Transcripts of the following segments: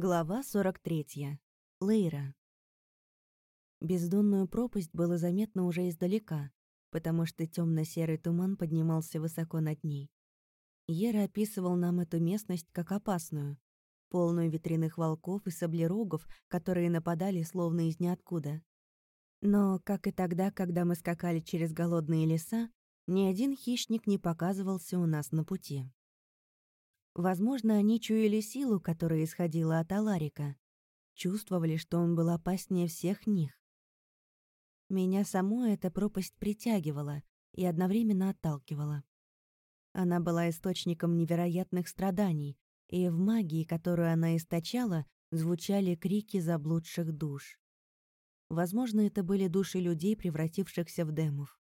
Глава 43. Лейра. Бездонную пропасть было заметно уже издалека, потому что темно серый туман поднимался высоко над ней. Ера описывал нам эту местность как опасную, полную ветряных волков и саблерогов, которые нападали словно из ниоткуда. Но, как и тогда, когда мы скакали через голодные леса, ни один хищник не показывался у нас на пути. Возможно, они чуяли силу, которая исходила от Аларика. Чувствовали, что он был опаснее всех них. Меня саму эта пропасть притягивала и одновременно отталкивала. Она была источником невероятных страданий, и в магии, которую она источала, звучали крики заблудших душ. Возможно, это были души людей, превратившихся в демов.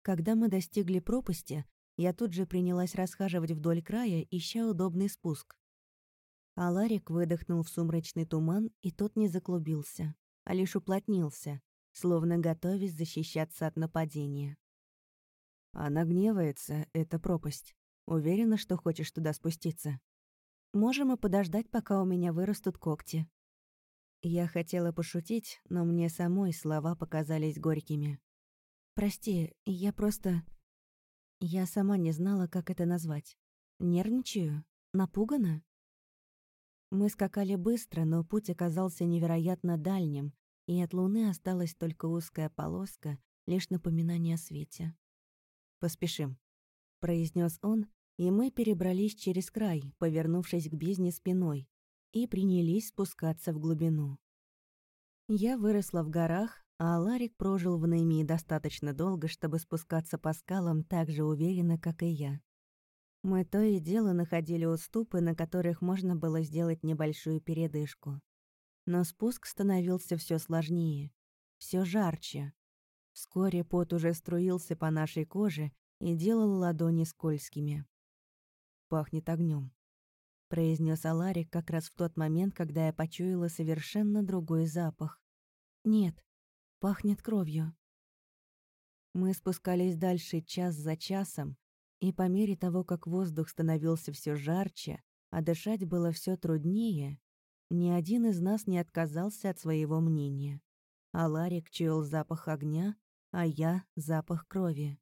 Когда мы достигли пропасти, я тут же принялась расхаживать вдоль края, ища удобный спуск. А Ларик выдохнул в сумрачный туман, и тот не заклубился, а лишь уплотнился, словно готовясь защищаться от нападения. Она гневается, это пропасть. Уверена, что хочешь туда спуститься. Можем и подождать, пока у меня вырастут когти. Я хотела пошутить, но мне самой слова показались горькими. «Прости, я просто...» Я сама не знала, как это назвать. Нервничаю? Напугана? Мы скакали быстро, но путь оказался невероятно дальним, и от луны осталась только узкая полоска, лишь напоминание о свете. «Поспешим», — произнес он, и мы перебрались через край, повернувшись к бездне спиной, и принялись спускаться в глубину. Я выросла в горах, а Ларик прожил в Неймии достаточно долго, чтобы спускаться по скалам так же уверенно, как и я. Мы то и дело находили уступы, на которых можно было сделать небольшую передышку. Но спуск становился все сложнее, все жарче. Вскоре пот уже струился по нашей коже и делал ладони скользкими. «Пахнет огнем, произнес Аларик как раз в тот момент, когда я почуяла совершенно другой запах. «Нет, Пахнет кровью. Мы спускались дальше час за часом, и по мере того, как воздух становился все жарче, а дышать было все труднее, ни один из нас не отказался от своего мнения. А Ларик чуял запах огня, а я — запах крови.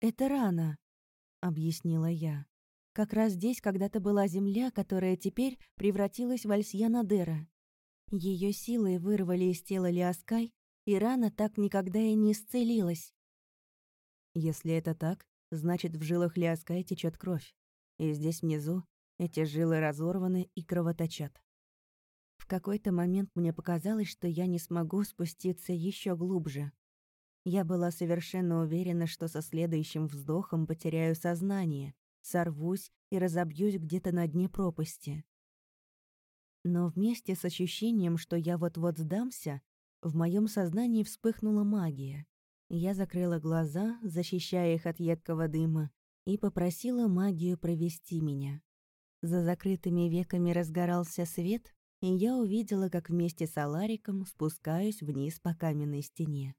«Это рана», — объяснила я. «Как раз здесь когда-то была земля, которая теперь превратилась в Альсьянадера. Ее силой вырвали из тела Лиаскай и рана так никогда и не исцелилась. Если это так, значит, в жилах Лиаскай течет кровь, и здесь внизу эти жилы разорваны и кровоточат. В какой-то момент мне показалось, что я не смогу спуститься еще глубже. Я была совершенно уверена, что со следующим вздохом потеряю сознание, сорвусь и разобьюсь где-то на дне пропасти. Но вместе с ощущением, что я вот-вот сдамся, в моем сознании вспыхнула магия. Я закрыла глаза, защищая их от едкого дыма, и попросила магию провести меня. За закрытыми веками разгорался свет, и я увидела, как вместе с Алариком спускаюсь вниз по каменной стене.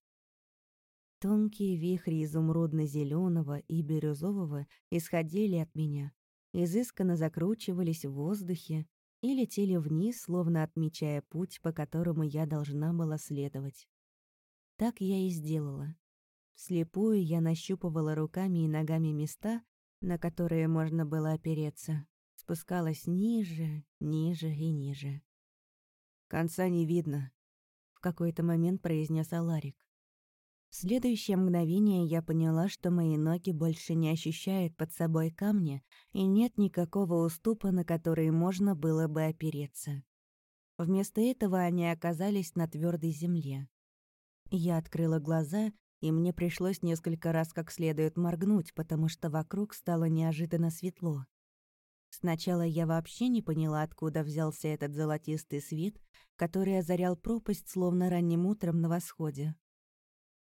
Тонкие вихри изумрудно зеленого и бирюзового исходили от меня, изысканно закручивались в воздухе, и летели вниз, словно отмечая путь, по которому я должна была следовать. Так я и сделала. Вслепую я нащупывала руками и ногами места, на которые можно было опереться, спускалась ниже, ниже и ниже. «Конца не видно», — в какой-то момент произнес Аларик. В следующее мгновение я поняла, что мои ноги больше не ощущают под собой камни, и нет никакого уступа, на который можно было бы опереться. Вместо этого они оказались на твердой земле. Я открыла глаза, и мне пришлось несколько раз как следует моргнуть, потому что вокруг стало неожиданно светло. Сначала я вообще не поняла, откуда взялся этот золотистый свет, который озарял пропасть, словно ранним утром на восходе.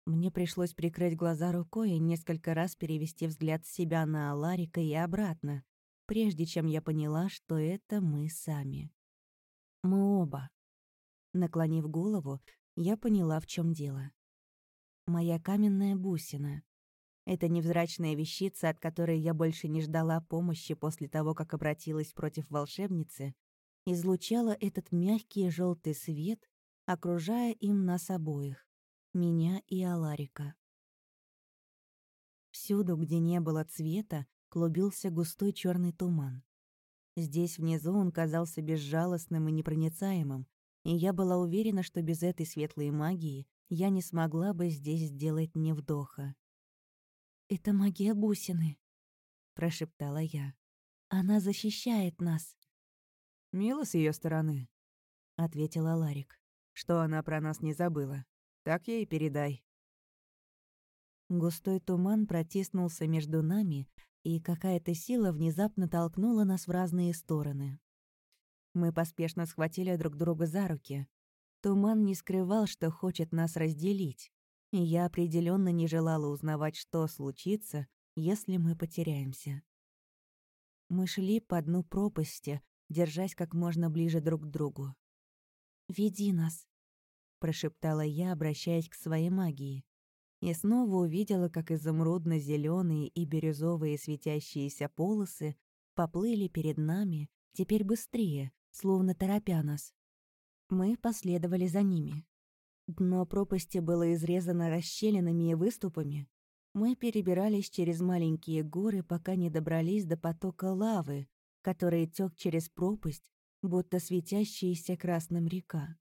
Мне пришлось прикрыть глаза рукой и несколько раз перевести взгляд с себя на Аларика и обратно, прежде чем я поняла, что это мы сами. Мы оба. Наклонив голову, я поняла, в чем дело. Моя каменная бусина. Это невзрачная вещица, от которой я больше не ждала помощи после того, как обратилась против волшебницы, излучала этот мягкий желтый свет, окружая им нас обоих, меня и Аларика. Всюду, где не было цвета, клубился густой черный туман. Здесь внизу он казался безжалостным и непроницаемым, и я была уверена, что без этой светлой магии я не смогла бы здесь сделать ни вдоха. «Это магия бусины», — прошептала я. «Она защищает нас». «Мило с ее стороны», — ответила Ларик, «что она про нас не забыла. Так ей передай». Густой туман протиснулся между нами, и какая-то сила внезапно толкнула нас в разные стороны. Мы поспешно схватили друг друга за руки. Туман не скрывал, что хочет нас разделить, я определенно не желала узнавать, что случится, если мы потеряемся. Мы шли по дну пропасти, держась как можно ближе друг к другу. «Веди нас», — прошептала я, обращаясь к своей магии и снова увидела, как изумрудно зеленые и бирюзовые светящиеся полосы поплыли перед нами, теперь быстрее, словно торопя нас. Мы последовали за ними. Дно пропасти было изрезано расщелинами и выступами. Мы перебирались через маленькие горы, пока не добрались до потока лавы, который тёк через пропасть, будто светящаяся красным река.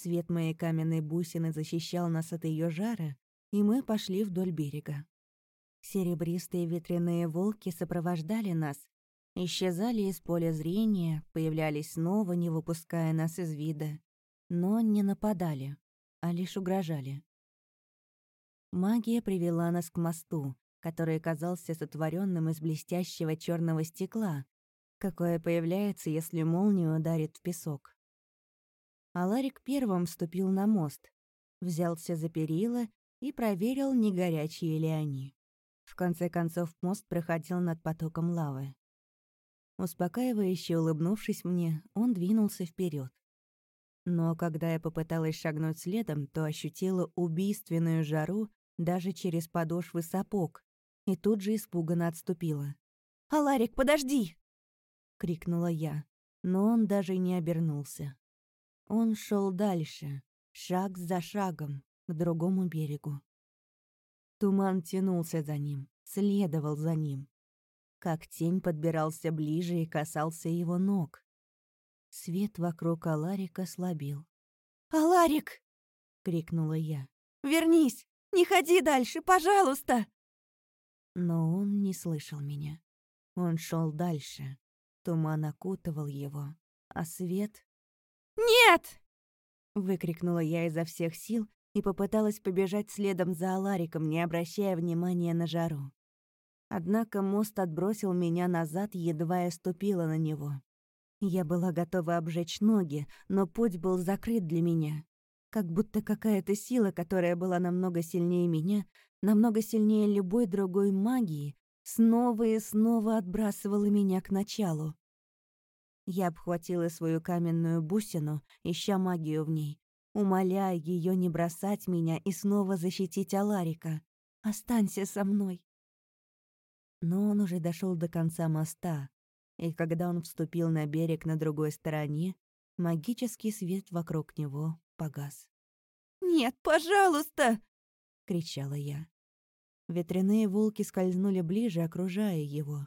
Свет моей каменной бусины защищал нас от ее жара, и мы пошли вдоль берега. Серебристые ветряные волки сопровождали нас, исчезали из поля зрения, появлялись снова, не выпуская нас из вида, но не нападали, а лишь угрожали. Магия привела нас к мосту, который казался сотворенным из блестящего черного стекла, какое появляется, если молния ударит в песок. Аларик первым вступил на мост, взялся за перила и проверил, не горячие ли они. В конце концов мост проходил над потоком лавы. Успокаивающе улыбнувшись мне, он двинулся вперед. Но когда я попыталась шагнуть следом, то ощутила убийственную жару даже через подошвы сапог и тут же испуганно отступила. «Аларик, подожди!» — крикнула я, но он даже не обернулся. Он шел дальше, шаг за шагом, к другому берегу. Туман тянулся за ним, следовал за ним. Как тень подбирался ближе и касался его ног. Свет вокруг Аларика слабел. «Аларик!» — крикнула я. «Вернись! Не ходи дальше, пожалуйста!» Но он не слышал меня. Он шел дальше. Туман окутывал его, а свет «Нет!» — выкрикнула я изо всех сил и попыталась побежать следом за Алариком, не обращая внимания на жару. Однако мост отбросил меня назад, едва я ступила на него. Я была готова обжечь ноги, но путь был закрыт для меня. Как будто какая-то сила, которая была намного сильнее меня, намного сильнее любой другой магии, снова и снова отбрасывала меня к началу. Я обхватила свою каменную бусину, ища магию в ней, умоляя ее не бросать меня и снова защитить Аларика. «Останься со мной!» Но он уже дошел до конца моста, и когда он вступил на берег на другой стороне, магический свет вокруг него погас. «Нет, пожалуйста!» — кричала я. Ветряные волки скользнули ближе, окружая его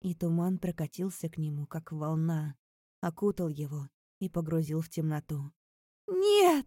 и туман прокатился к нему, как волна, окутал его и погрузил в темноту. «Нет!»